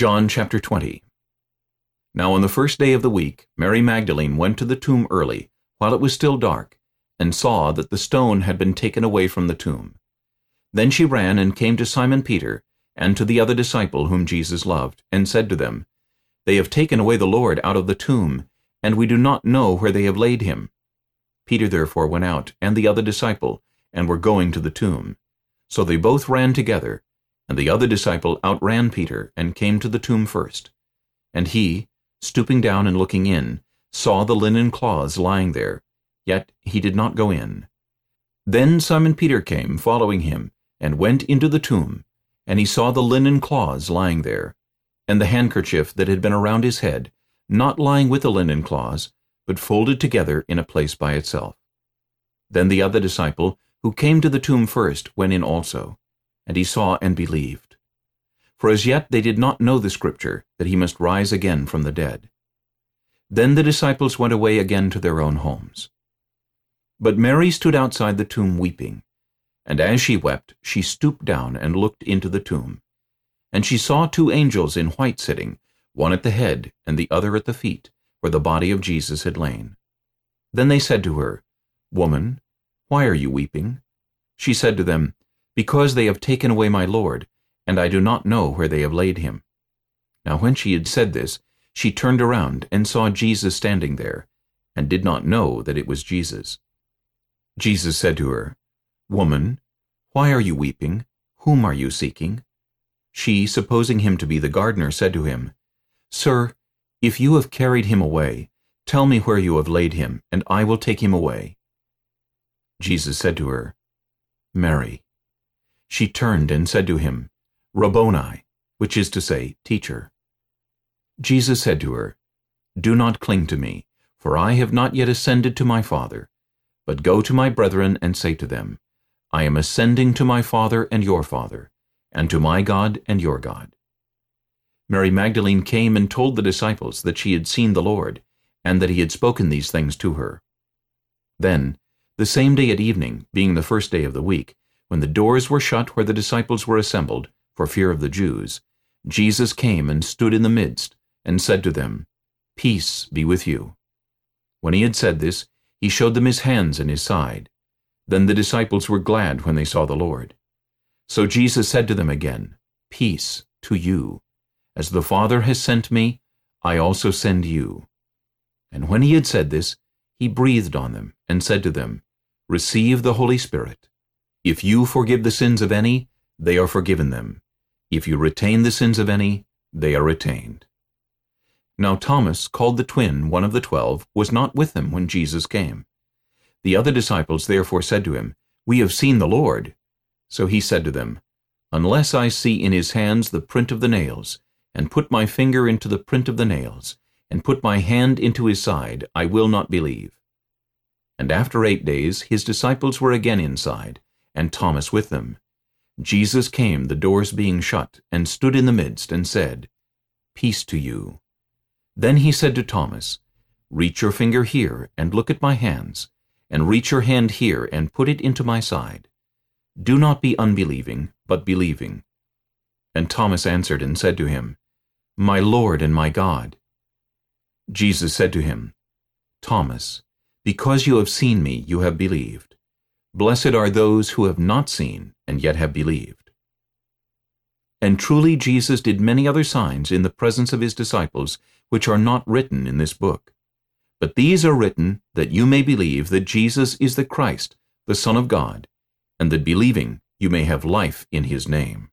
John chapter 20 Now on the first day of the week Mary Magdalene went to the tomb early, while it was still dark, and saw that the stone had been taken away from the tomb. Then she ran and came to Simon Peter, and to the other disciple whom Jesus loved, and said to them, They have taken away the Lord out of the tomb, and we do not know where they have laid him. Peter therefore went out, and the other disciple, and were going to the tomb. So they both ran together, and the other disciple outran Peter, and came to the tomb first. And he, stooping down and looking in, saw the linen cloths lying there, yet he did not go in. Then Simon Peter came, following him, and went into the tomb, and he saw the linen cloths lying there, and the handkerchief that had been around his head, not lying with the linen cloths, but folded together in a place by itself. Then the other disciple, who came to the tomb first, went in also and he saw and believed. For as yet they did not know the scripture, that he must rise again from the dead. Then the disciples went away again to their own homes. But Mary stood outside the tomb weeping. And as she wept, she stooped down and looked into the tomb. And she saw two angels in white sitting, one at the head and the other at the feet, where the body of Jesus had lain. Then they said to her, Woman, why are you weeping? She said to them, because they have taken away my Lord, and I do not know where they have laid him. Now when she had said this, she turned around and saw Jesus standing there, and did not know that it was Jesus. Jesus said to her, Woman, why are you weeping? Whom are you seeking? She, supposing him to be the gardener, said to him, Sir, if you have carried him away, tell me where you have laid him, and I will take him away. Jesus said to her, Mary. She turned and said to him, Rabboni, which is to say, Teacher. Jesus said to her, Do not cling to me, for I have not yet ascended to my Father. But go to my brethren and say to them, I am ascending to my Father and your Father, and to my God and your God. Mary Magdalene came and told the disciples that she had seen the Lord, and that he had spoken these things to her. Then, the same day at evening, being the first day of the week, when the doors were shut where the disciples were assembled, for fear of the Jews, Jesus came and stood in the midst, and said to them, Peace be with you. When he had said this, he showed them his hands and his side. Then the disciples were glad when they saw the Lord. So Jesus said to them again, Peace to you. As the Father has sent me, I also send you. And when he had said this, he breathed on them, and said to them, Receive the Holy Spirit. If you forgive the sins of any, they are forgiven them. If you retain the sins of any, they are retained. Now Thomas, called the twin, one of the twelve, was not with them when Jesus came. The other disciples therefore said to him, We have seen the Lord. So he said to them, Unless I see in his hands the print of the nails, and put my finger into the print of the nails, and put my hand into his side, I will not believe. And after eight days his disciples were again inside, and Thomas with them. Jesus came, the doors being shut, and stood in the midst, and said, Peace to you. Then he said to Thomas, Reach your finger here, and look at my hands, and reach your hand here, and put it into my side. Do not be unbelieving, but believing. And Thomas answered and said to him, My Lord and my God. Jesus said to him, Thomas, because you have seen me, you have believed. Blessed are those who have not seen and yet have believed. And truly Jesus did many other signs in the presence of his disciples, which are not written in this book. But these are written that you may believe that Jesus is the Christ, the Son of God, and that believing you may have life in his name.